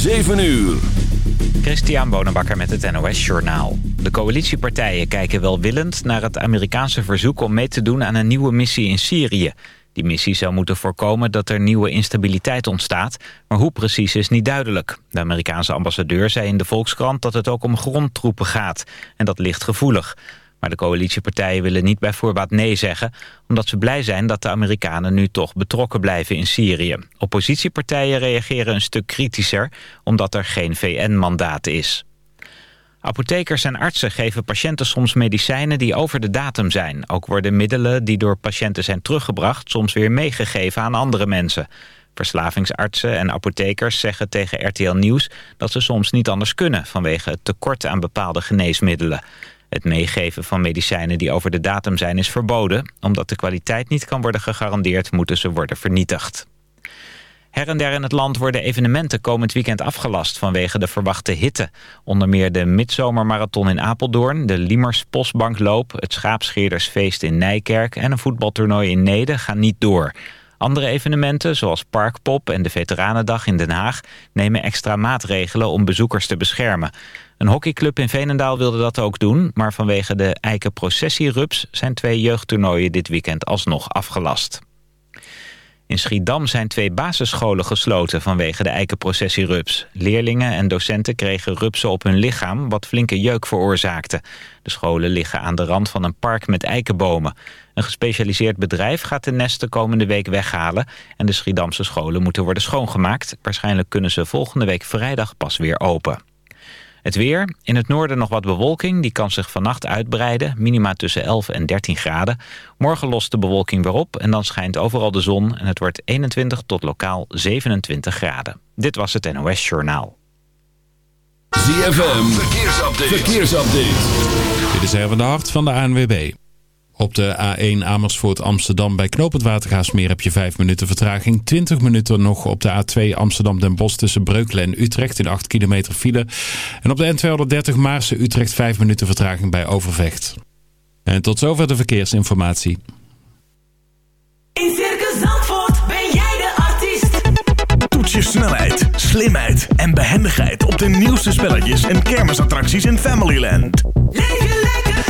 7 uur. Christian Bonenbakker met het NOS Journaal. De coalitiepartijen kijken welwillend naar het Amerikaanse verzoek... om mee te doen aan een nieuwe missie in Syrië. Die missie zou moeten voorkomen dat er nieuwe instabiliteit ontstaat... maar hoe precies is niet duidelijk. De Amerikaanse ambassadeur zei in de Volkskrant dat het ook om grondtroepen gaat. En dat ligt gevoelig. Maar de coalitiepartijen willen niet bij voorbaat nee zeggen... omdat ze blij zijn dat de Amerikanen nu toch betrokken blijven in Syrië. Oppositiepartijen reageren een stuk kritischer... omdat er geen VN-mandaat is. Apothekers en artsen geven patiënten soms medicijnen die over de datum zijn. Ook worden middelen die door patiënten zijn teruggebracht... soms weer meegegeven aan andere mensen. Verslavingsartsen en apothekers zeggen tegen RTL Nieuws... dat ze soms niet anders kunnen vanwege het tekort aan bepaalde geneesmiddelen. Het meegeven van medicijnen die over de datum zijn is verboden. Omdat de kwaliteit niet kan worden gegarandeerd, moeten ze worden vernietigd. Her en der in het land worden evenementen komend weekend afgelast vanwege de verwachte hitte. Onder meer de Midzomermarathon in Apeldoorn, de Liemers Postbankloop, het Schaapscheerdersfeest in Nijkerk en een voetbaltoernooi in Nede gaan niet door. Andere evenementen, zoals Parkpop en de Veteranendag in Den Haag... nemen extra maatregelen om bezoekers te beschermen. Een hockeyclub in Veenendaal wilde dat ook doen... maar vanwege de eikenprocessierups zijn twee jeugdtoernooien dit weekend alsnog afgelast. In Schiedam zijn twee basisscholen gesloten vanwege de eikenprocessierups. Leerlingen en docenten kregen rupsen op hun lichaam, wat flinke jeuk veroorzaakte. De scholen liggen aan de rand van een park met eikenbomen. Een gespecialiseerd bedrijf gaat de nesten komende week weghalen... en de Schiedamse scholen moeten worden schoongemaakt. Waarschijnlijk kunnen ze volgende week vrijdag pas weer open. Het weer. In het noorden nog wat bewolking. Die kan zich vannacht uitbreiden. Minima tussen 11 en 13 graden. Morgen lost de bewolking weer op. En dan schijnt overal de zon. En het wordt 21 tot lokaal 27 graden. Dit was het NOS Journaal. ZFM. Verkeersupdate. Verkeersupdate. Dit is Erwin de Hart van de ANWB. Op de A1 Amersfoort Amsterdam bij Knopend Watergaasmeer heb je 5 minuten vertraging. 20 minuten nog op de A2 Amsterdam Den Bosch tussen Breukelen en Utrecht in 8 kilometer file. En op de N230 Maarsen Utrecht 5 minuten vertraging bij Overvecht. En tot zover de verkeersinformatie. In Circus Zandvoort ben jij de artiest. Toets je snelheid, slimheid en behendigheid op de nieuwste spelletjes en kermisattracties in Familyland. Leef je lekker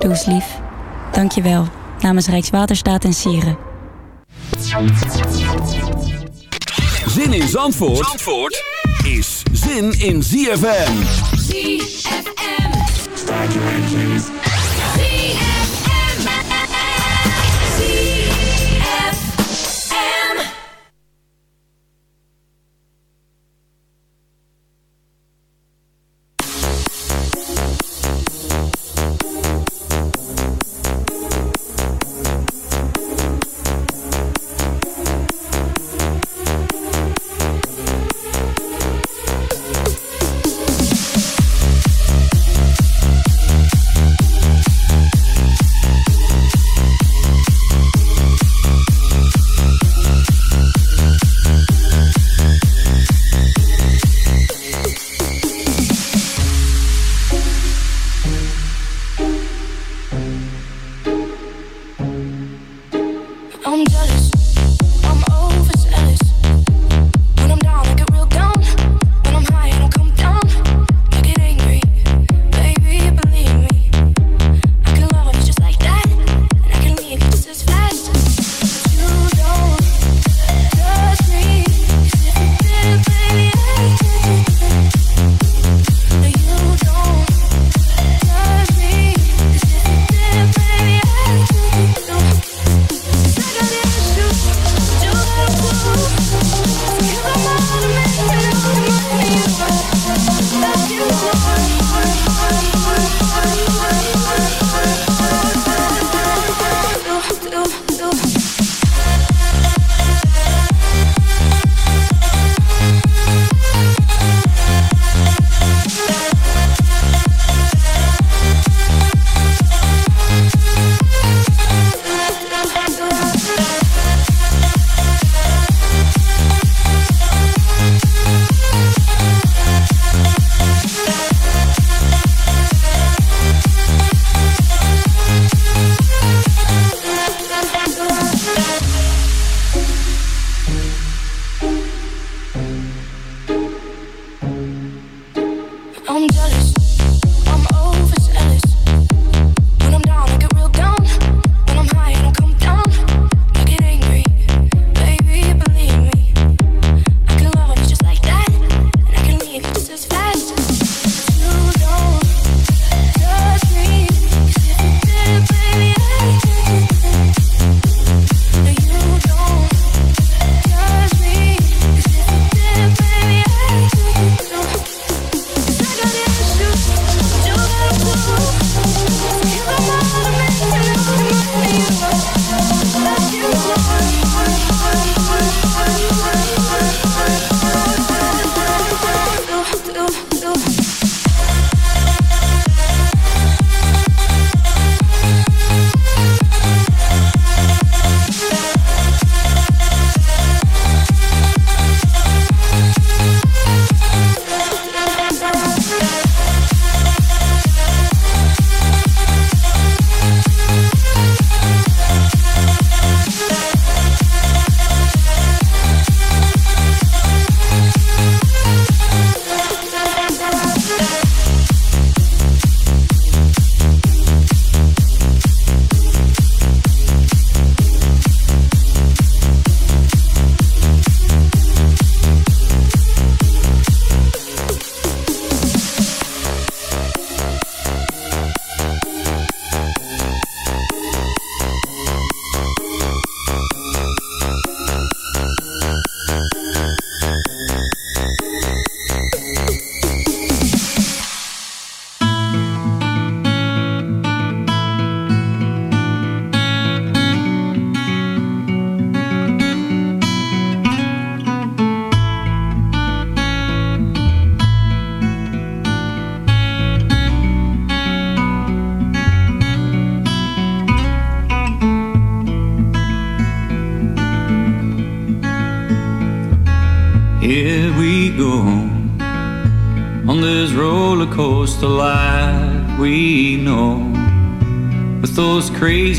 Doe eens lief. Dank je wel. Namens Rijkswaterstaat en Sieren. Zin in Zandvoort, Zandvoort is zin in ZFM. ZFM. ZFM. ZFM.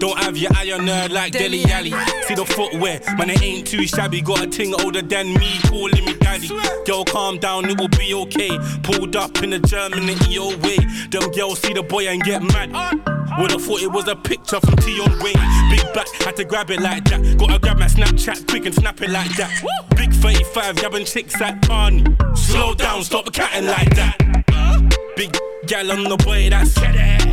Don't have your eye on her like Dele Alli. See the footwear, man, it ain't too shabby. Got a ting older than me, calling me daddy. Girl, calm down, it will be okay. Pulled up in the German EO way. Them girls see the boy and get mad. Would've thought it was a picture from Tion Wayne. Big back, had to grab it like that. Gotta grab my Snapchat quick and snap it like that. Big 35, yabbing chicks at Barney. Slow down, stop catting like that. Big gal on the boy, that's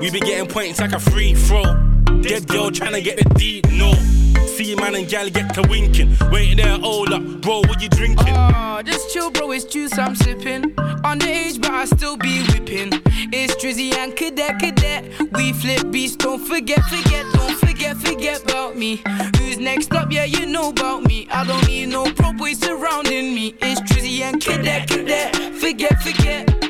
We be getting points like a free throw. Dead girl tryna get the D, no. See man and gal get to winking. Wait there, hold up, bro, what you drinking? Ah, oh, just chill, bro, it's juice I'm sipping. Underage, but I still be whipping. It's Drizzy and Cadet, Cadet. We flip beats, don't forget, forget, don't forget, forget about me. Who's next up? Yeah, you know about me. I don't need no prop boys surrounding me. It's Drizzy and Cadet, Cadet. Forget, forget.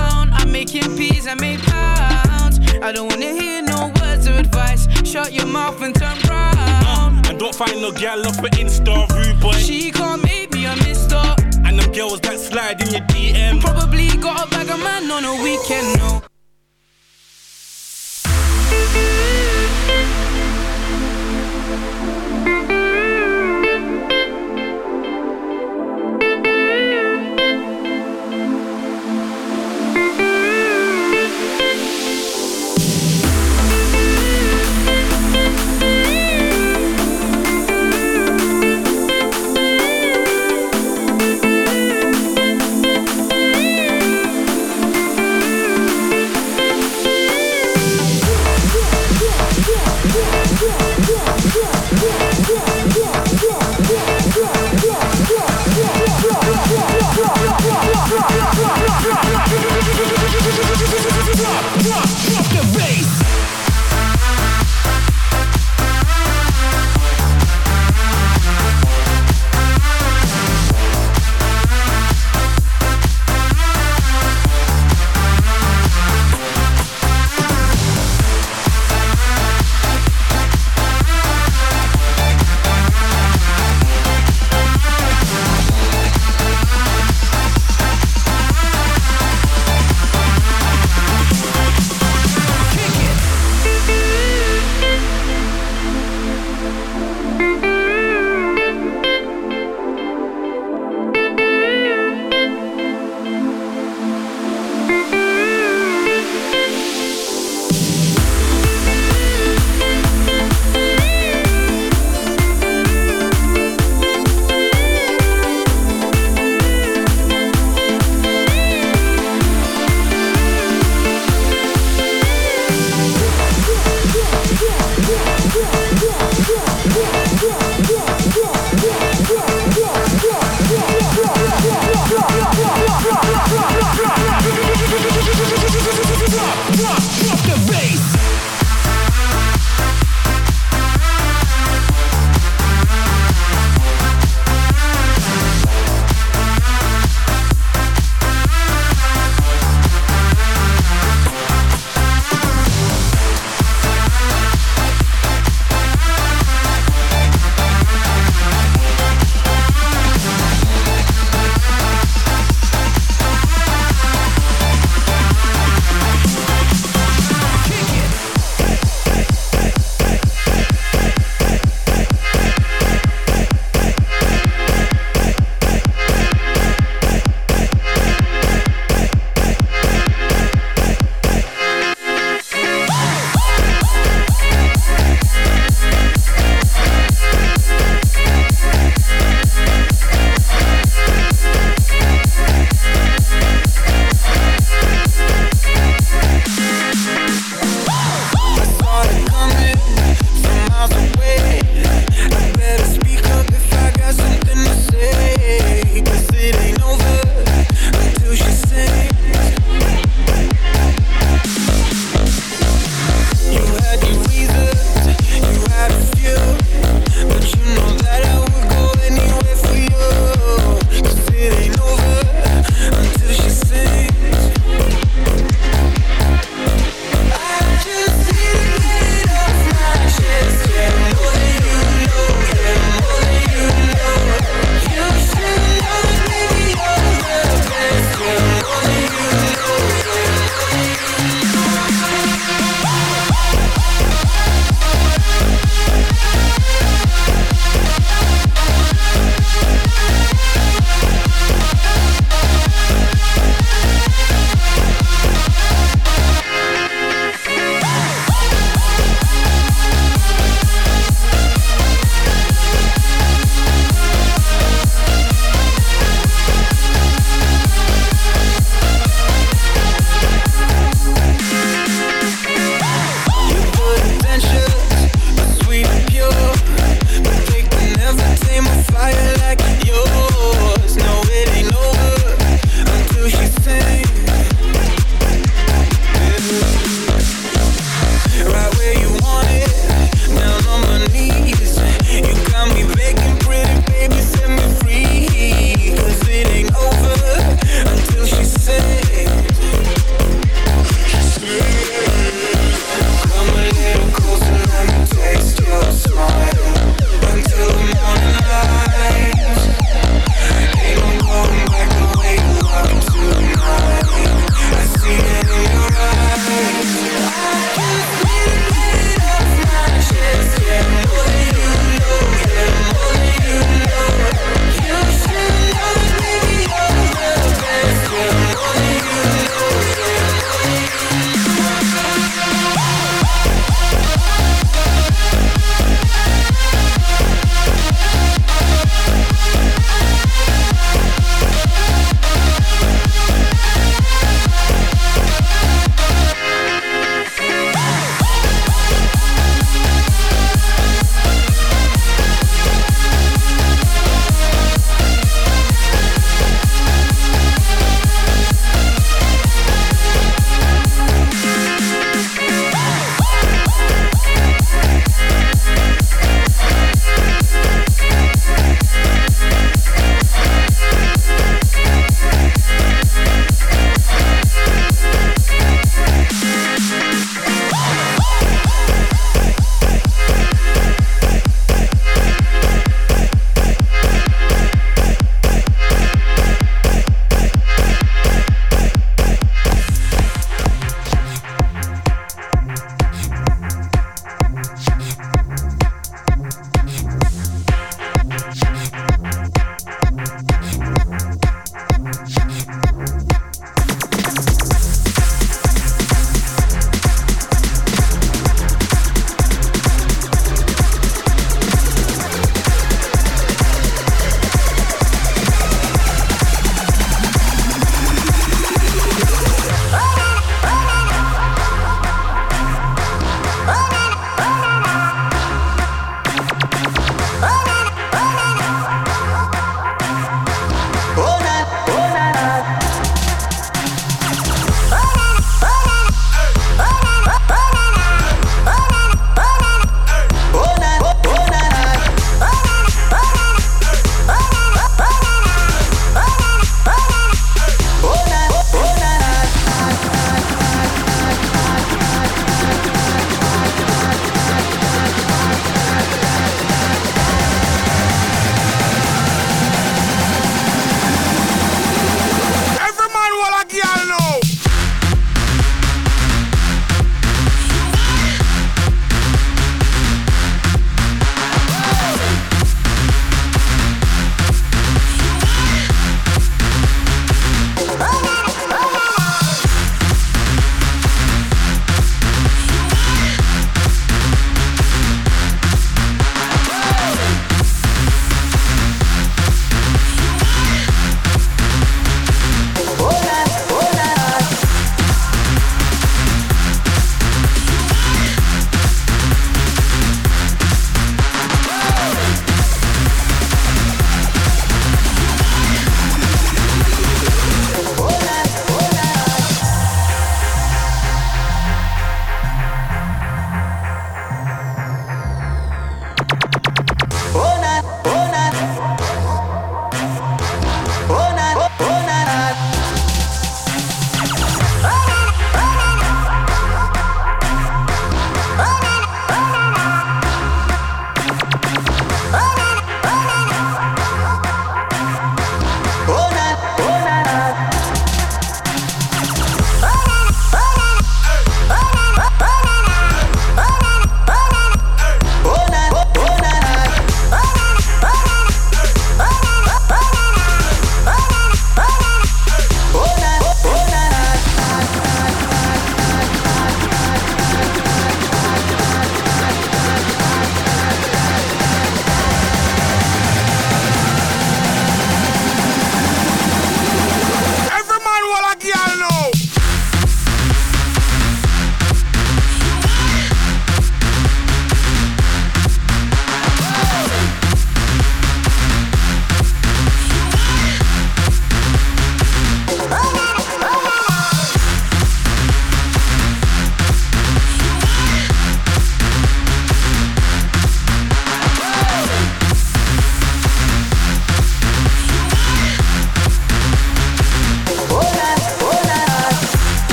I'm making peas, I make pounds. I don't wanna hear no words of advice. Shut your mouth and turn round. Uh, and don't find no gal off an Insta rude boy. She can't make me a mister. And them girls that slide in your DM. Probably got a bag of man on a weekend, no.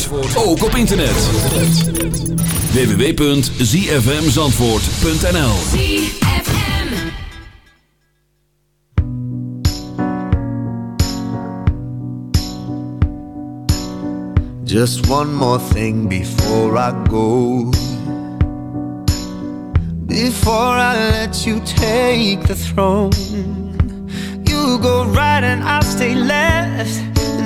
Zandvoort, ook op internet. www.zfmzandvoort.nl Just one more thing before I go. Before I let you take the throne, you go right and I'll stay left.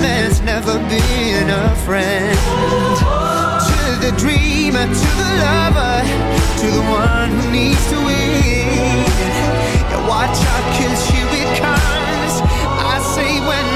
has never been a friend. To the dreamer, to the lover, to the one who needs to win. Yeah, watch out, cause here it. I say when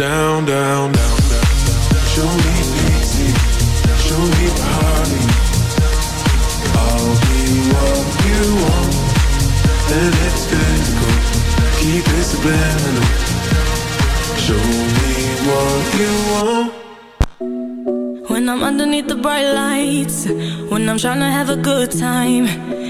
down, down, down, down. Show me pity, show me party. I'll be what you want, and it's physical. Keep it subliminal. Show me what you want. When I'm underneath the bright lights, when I'm trying to have a good time.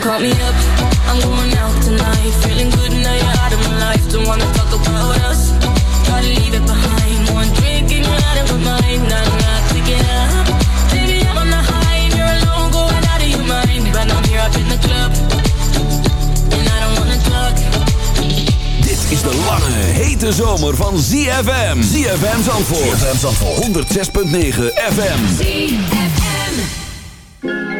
Don't call me up, I'm going out tonight. Feeling good now you're out of my life. Don't wanna talk about us. Gotta leave it behind. One drink and you're out of my mind. Nah, nah, pick it up. Baby, I'm on the high and you're alone, going out of your mind. But I'm here up in the club, and I don't wanna talk. Dit is de lange, hete zomer van ZFM. ZFM Zandvoort. ZFM Zandvoort. 106.9 FM. Some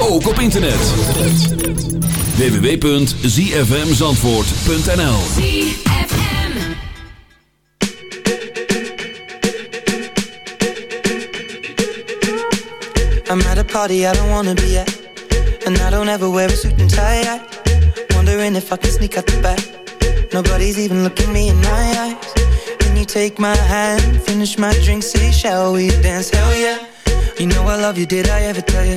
Ook op internet. www.zfmzandvoort.nl I'm at a party I don't wanna be at And I don't ever wear a suit and tie. I Wondering if I can sneak out the back. Nobody's even looking me in my eyes. Can you take my hand, finish my drink, say shall we dance, hell yeah. You know I love you, did I ever tell you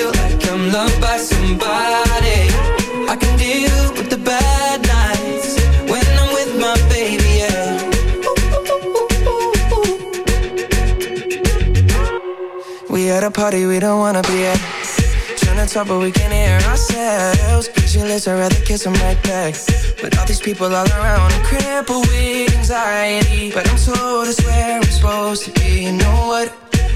feel like I'm loved by somebody. I can deal with the bad nights When I'm with my baby, yeah. We at a party we don't wanna be at. Trying to talk but we can't hear ourselves. Pictureless, I'd rather kiss them right back. But all these people all around I'm crippled with anxiety But I'm told it's where I'm supposed to be. You know what?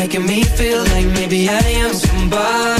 making me feel like maybe I am somebody